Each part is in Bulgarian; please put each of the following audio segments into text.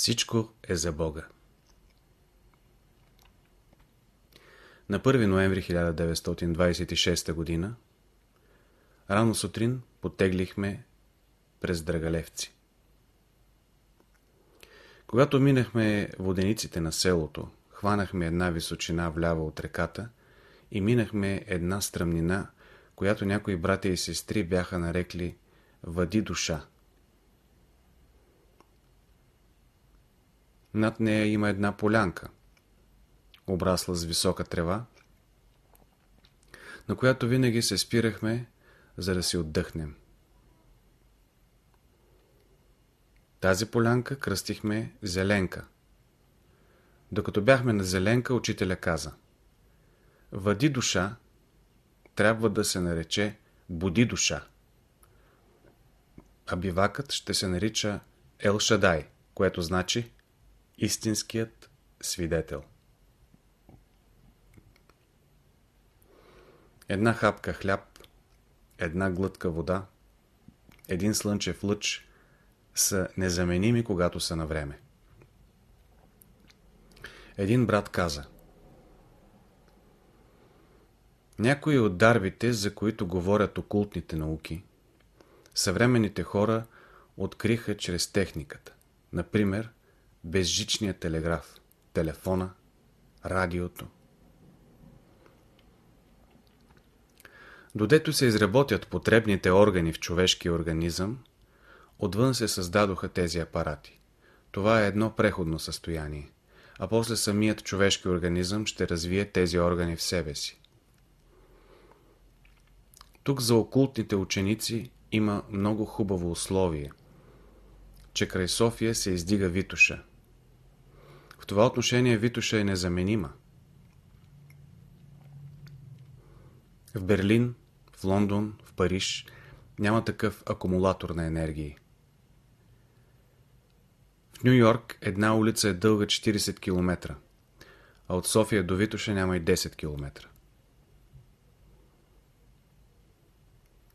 Всичко е за Бога. На 1 ноември 1926 г. рано сутрин потеглихме през Драгалевци. Когато минахме водениците на селото, хванахме една височина вляво от реката и минахме една стръмнина, която някои братя и сестри бяха нарекли Въди душа. Над нея има една полянка, обрасла с висока трева, на която винаги се спирахме, за да си отдъхнем. Тази полянка кръстихме Зеленка. Докато бяхме на Зеленка, учителя каза Въди душа трябва да се нарече Буди душа. А бивакът ще се нарича Ел Шадай, което значи истинският свидетел. Една хапка хляб, една глътка вода, един слънчев лъч са незаменими, когато са на време. Един брат каза Някои от дарбите, за които говорят окултните науки, съвременните хора откриха чрез техниката. Например, безжичния телеграф, телефона, радиото. Додето се изработят потребните органи в човешкия организъм, отвън се създадоха тези апарати. Това е едно преходно състояние, а после самият човешки организъм ще развие тези органи в себе си. Тук за окултните ученици има много хубаво условие, че край София се издига Витуша. Това отношение Витуша е незаменима. В Берлин, в Лондон, в Париж няма такъв акумулатор на енергии. В Нью Йорк една улица е дълга 40 км, а от София до Витоша няма и 10 км.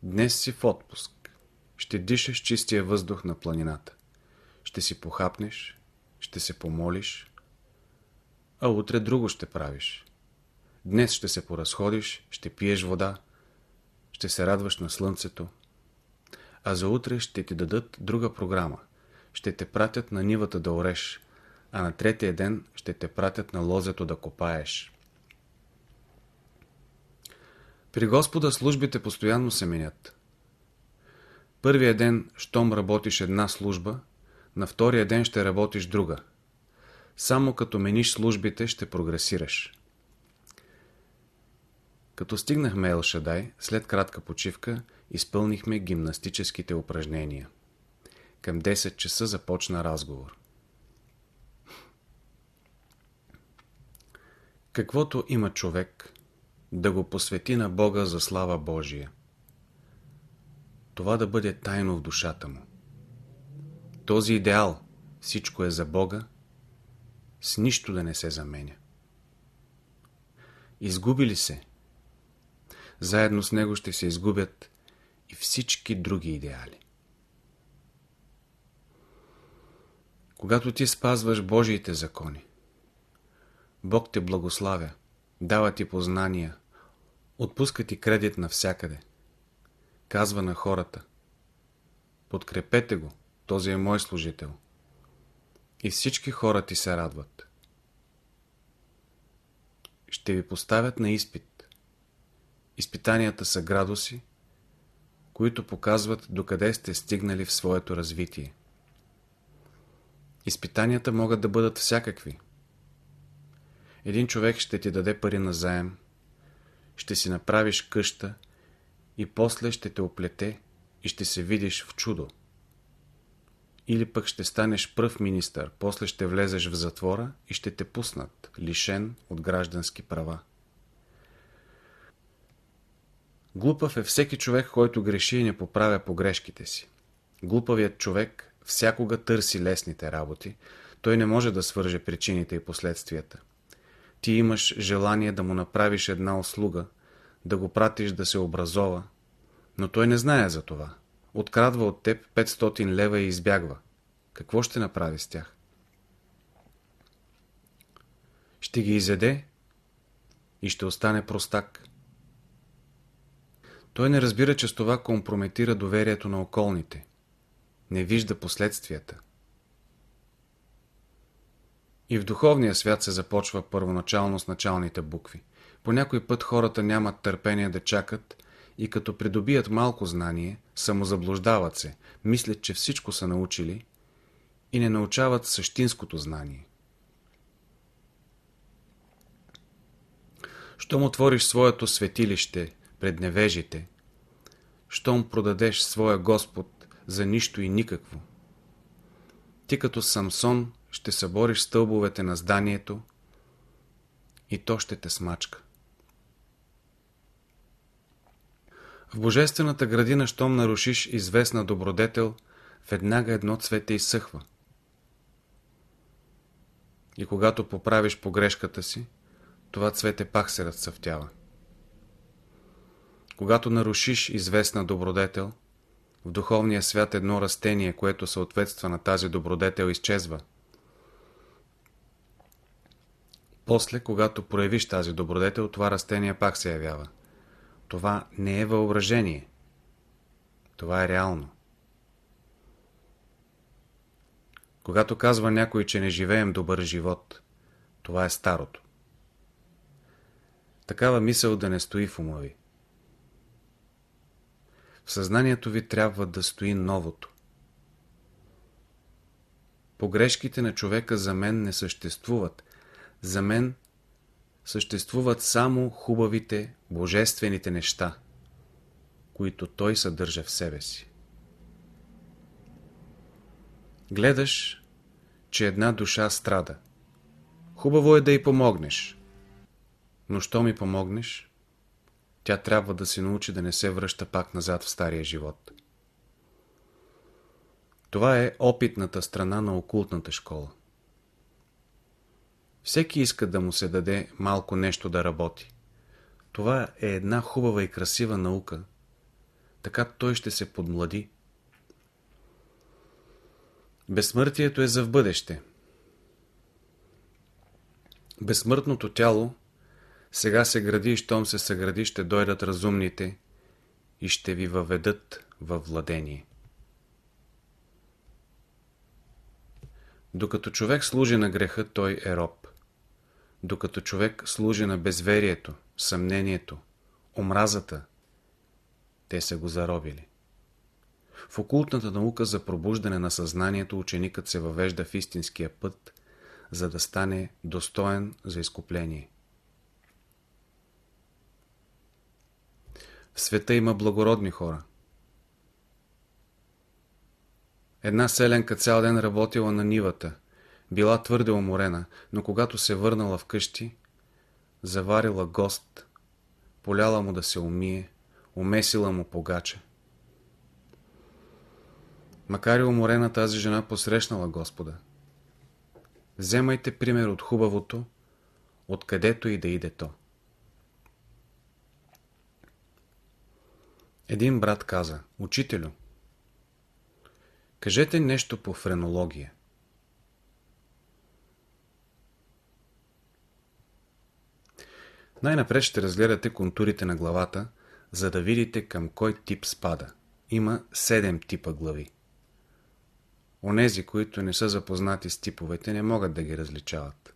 Днес си в отпуск. Ще дишаш чистия въздух на планината. Ще си похапнеш, ще се помолиш, а утре друго ще правиш. Днес ще се поразходиш, ще пиеш вода, ще се радваш на слънцето, а за утре ще ти дадат друга програма. Ще те пратят на нивата да ореш, а на третия ден ще те пратят на лозето да копаеш. При Господа службите постоянно се менят. Първия ден, щом работиш една служба, на втория ден ще работиш друга. Само като мениш службите, ще прогресираш. Като стигнахме Ел Шадай, след кратка почивка, изпълнихме гимнастическите упражнения. Към 10 часа започна разговор. Каквото има човек, да го посвети на Бога за слава Божия. Това да бъде тайно в душата му. Този идеал, всичко е за Бога, с нищо да не се заменя. Изгуби ли се? Заедно с него ще се изгубят и всички други идеали. Когато ти спазваш Божиите закони, Бог те благославя, дава ти познания, отпуска ти кредит навсякъде. Казва на хората, подкрепете го, този е мой служител. И всички хора ти се радват. Ще ви поставят на изпит. Изпитанията са градуси, които показват докъде сте стигнали в своето развитие. Изпитанията могат да бъдат всякакви. Един човек ще ти даде пари на заем, ще си направиш къща и после ще те оплете и ще се видиш в чудо. Или пък ще станеш пръв министър, после ще влезеш в затвора и ще те пуснат, лишен от граждански права. Глупав е всеки човек, който греши и не поправя погрешките си. Глупавият човек всякога търси лесните работи, той не може да свърже причините и последствията. Ти имаш желание да му направиш една услуга, да го пратиш да се образова, но той не знае за това. Открадва от теб 500 лева и избягва. Какво ще направи с тях? ще ги изеде и ще остане простак. Той не разбира, че с това компрометира доверието на околните. Не вижда последствията. И в духовния свят се започва първоначално с началните букви. По някой път хората нямат търпение да чакат и като придобият малко знание, самозаблуждават се, мислят, че всичко са научили и не научават същинското знание. Щом отвориш своето светилище пред невежите, щом продадеш своя Господ за нищо и никакво, ти като Самсон ще събориш стълбовете на зданието и то ще те смачка. В божествената градина, щом нарушиш известна добродетел, веднага едно цвете изсъхва. И когато поправиш погрешката си, това цвете пак се разцъфтява. Когато нарушиш известна добродетел, в духовния свят едно растение, което съответства на тази добродетел, изчезва. После, когато проявиш тази добродетел, това растение пак се явява. Това не е въображение. Това е реално. Когато казва някой, че не живеем добър живот, това е старото. Такава мисъл да не стои в ума ви. В съзнанието ви трябва да стои новото. Погрешките на човека за мен не съществуват. За мен съществуват само хубавите, божествените неща, които той съдържа в себе си. Гледаш, че една душа страда. Хубаво е да й помогнеш. Но що ми помогнеш? Тя трябва да се научи да не се връща пак назад в стария живот. Това е опитната страна на окултната школа. Всеки иска да му се даде малко нещо да работи. Това е една хубава и красива наука. Така той ще се подмлади. Безсмъртието е за в бъдеще. Безсмъртното тяло сега се гради и щом се съгради, ще дойдат разумните и ще ви въведат във владение. Докато човек служи на греха, той е роб. Докато човек служи на безверието, съмнението, омразата, те са го заробили. В окултната наука за пробуждане на съзнанието ученикът се въвежда в истинския път, за да стане достоен за изкупление. В света има благородни хора. Една селенка цял ден работила на нивата. Била твърде уморена, но когато се върнала вкъщи, заварила гост, поляла му да се умие, умесила му погача. Макар и уморена тази жена посрещнала Господа. Вземайте пример от хубавото, откъдето и да иде то. Един брат каза, учителю, кажете нещо по френология. Най-напред ще разгледате контурите на главата, за да видите към кой тип спада. Има 7 типа глави. Онези, които не са запознати с типовете, не могат да ги различават.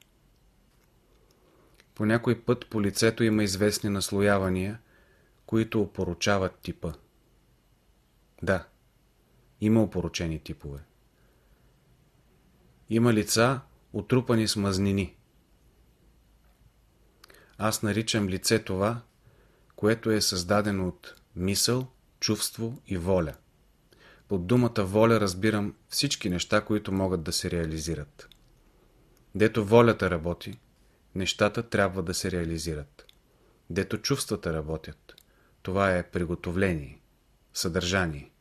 По някой път по лицето има известни наслоявания – които опоручават типа. Да, има опоручени типове. Има лица, отрупани с мазнини. Аз наричам лице това, което е създадено от мисъл, чувство и воля. Под думата воля разбирам всички неща, които могат да се реализират. Дето волята работи, нещата трябва да се реализират. Дето чувствата работят, това е приготовление, съдържание.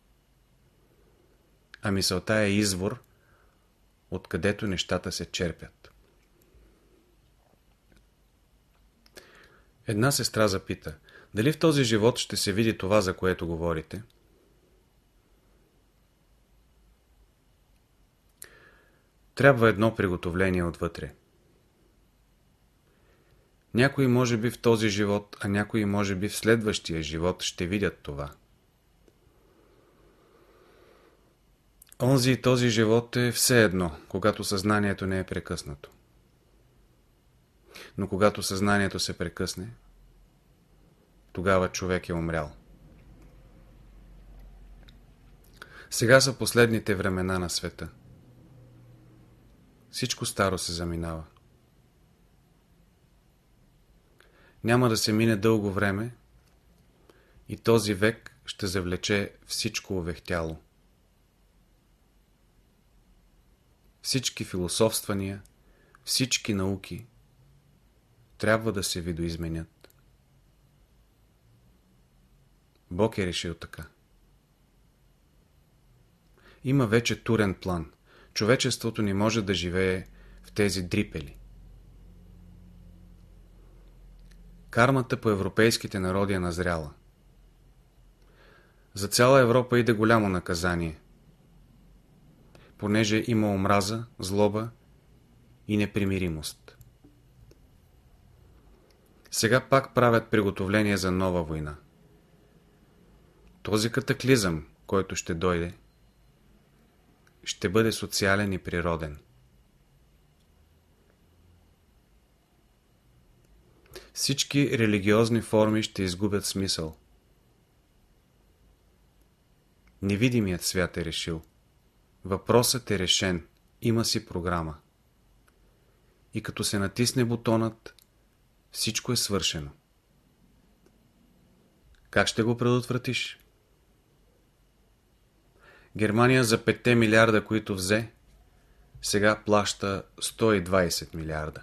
А мисълта е извор, откъдето нещата се черпят. Една сестра запита, дали в този живот ще се види това, за което говорите? Трябва едно приготовление отвътре. Някои може би в този живот, а някои може би в следващия живот ще видят това. Онзи и този живот е все едно, когато съзнанието не е прекъснато. Но когато съзнанието се прекъсне, тогава човек е умрял. Сега са последните времена на света. Всичко старо се заминава. Няма да се мине дълго време и този век ще завлече всичко увехтяло. Всички философствания, всички науки трябва да се видоизменят. Бог е решил така. Има вече турен план. Човечеството не може да живее в тези дрипели. Кармата по европейските народи е назряла. За цяла Европа иде голямо наказание, понеже има омраза, злоба и непримиримост. Сега пак правят приготовление за нова война. Този катаклизъм, който ще дойде, ще бъде социален и природен. Всички религиозни форми ще изгубят смисъл. Невидимият свят е решил. Въпросът е решен. Има си програма. И като се натисне бутонът, всичко е свършено. Как ще го предотвратиш? Германия за 5 милиарда, които взе, сега плаща 120 милиарда.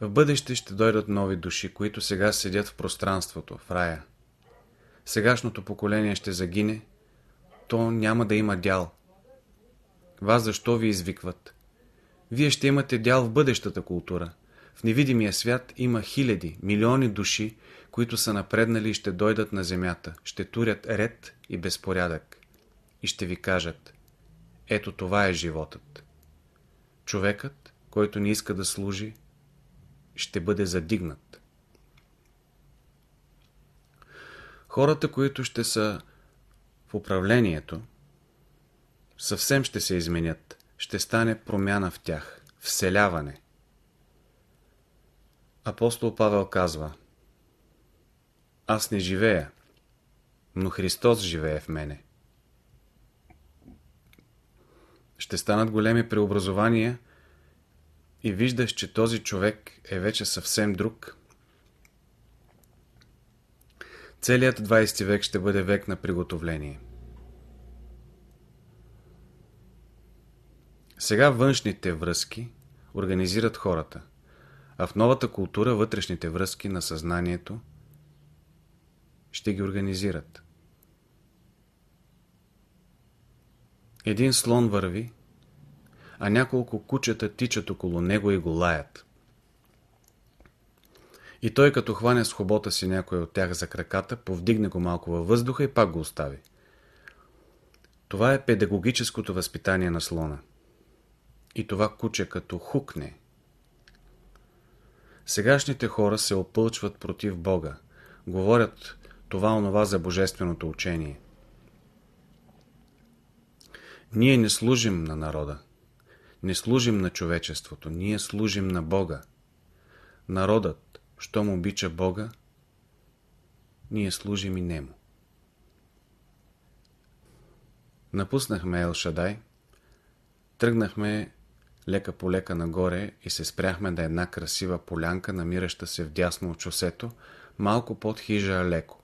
В бъдеще ще дойдат нови души, които сега седят в пространството, в рая. Сегашното поколение ще загине, то няма да има дял. Вас защо ви извикват? Вие ще имате дял в бъдещата култура. В невидимия свят има хиляди, милиони души, които са напреднали и ще дойдат на земята, ще турят ред и безпорядък. И ще ви кажат, ето това е животът. Човекът, който не иска да служи, ще бъде задигнат. Хората, които ще са в управлението, съвсем ще се изменят. Ще стане промяна в тях, вселяване. Апостол Павел казва Аз не живея, но Христос живее в мене. Ще станат големи преобразования – и виждаш, че този човек е вече съвсем друг, целият 20 век ще бъде век на приготовление. Сега външните връзки организират хората, а в новата култура вътрешните връзки на съзнанието ще ги организират. Един слон върви, а няколко кучета тичат около него и го лаят. И той като хване с хобота си някой от тях за краката, повдигне го малко във въздуха и пак го остави. Това е педагогическото възпитание на слона. И това куче като хукне. Сегашните хора се опълчват против Бога. Говорят това-онова за божественото учение. Ние не служим на народа. Не служим на човечеството, ние служим на Бога. Народът, щом обича Бога, ние служим и Нему. Напуснахме Ел Шадай, тръгнахме лека по лека нагоре и се спряхме на една красива полянка, намираща се вдясно от шосето, малко под хижа Алеко.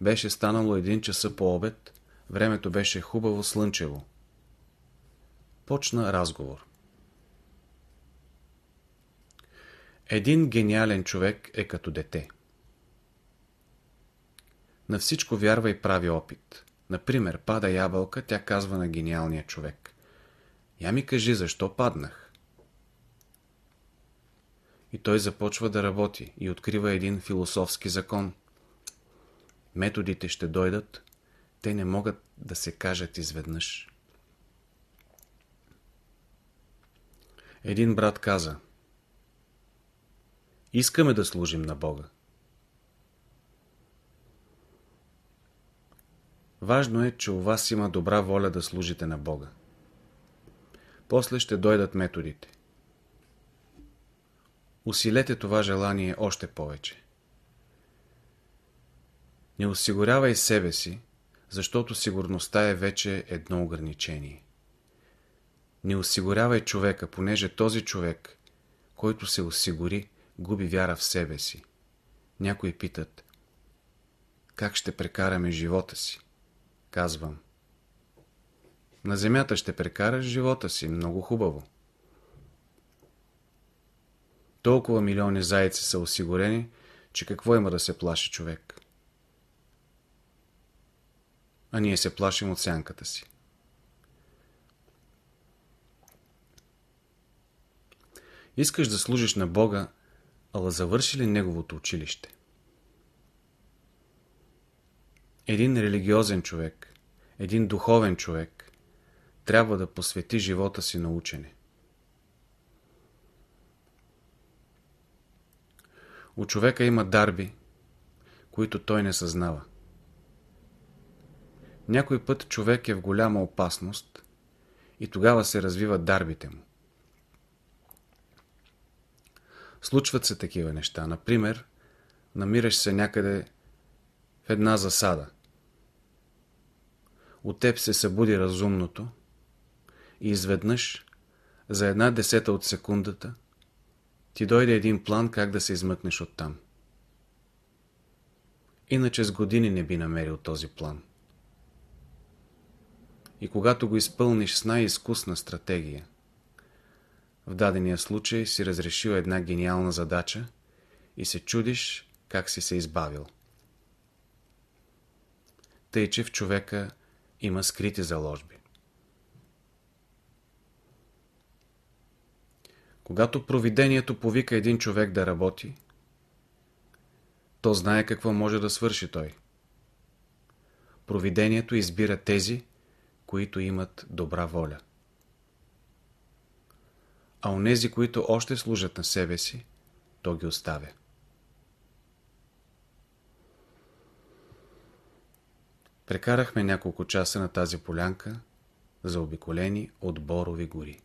Беше станало един часа по обед, времето беше хубаво слънчево. Почна разговор. Един гениален човек е като дете. На всичко вярва и прави опит. Например, пада ябълка, тя казва на гениалния човек. Я ми кажи, защо паднах? И той започва да работи и открива един философски закон. Методите ще дойдат, те не могат да се кажат изведнъж. Един брат каза, Искаме да служим на Бога. Важно е, че у вас има добра воля да служите на Бога. После ще дойдат методите. Усилете това желание още повече. Не осигурявай себе си, защото сигурността е вече едно ограничение. Не осигурявай човека, понеже този човек, който се осигури, губи вяра в себе си. Някои питат, как ще прекараме живота си? Казвам, на земята ще прекараш живота си, много хубаво. Толкова милиони зайци са осигурени, че какво има да се плаши човек? А ние се плашим от сянката си. Искаш да служиш на Бога, ала завърши ли Неговото училище? Един религиозен човек, един духовен човек трябва да посвети живота си на учене. У човека има дарби, които той не съзнава. Някой път човек е в голяма опасност и тогава се развиват дарбите му. Случват се такива неща. Например, намираш се някъде в една засада. От теб се събуди разумното и изведнъж, за една десета от секундата, ти дойде един план как да се измъкнеш оттам. Иначе с години не би намерил този план. И когато го изпълниш с най-изкусна стратегия, в дадения случай си разрешил една гениална задача и се чудиш как си се избавил. Тъй, че в човека има скрити заложби. Когато провидението повика един човек да работи, то знае какво може да свърши той. Провидението избира тези, които имат добра воля. А онези, които още служат на себе си, то ги оставя. Прекарахме няколко часа на тази полянка, заобиколени от борови гори.